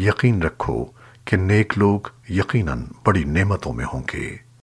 یقین رکھو کہ نیک لوگ یقیناً بڑی نعمتوں میں ہوں گے۔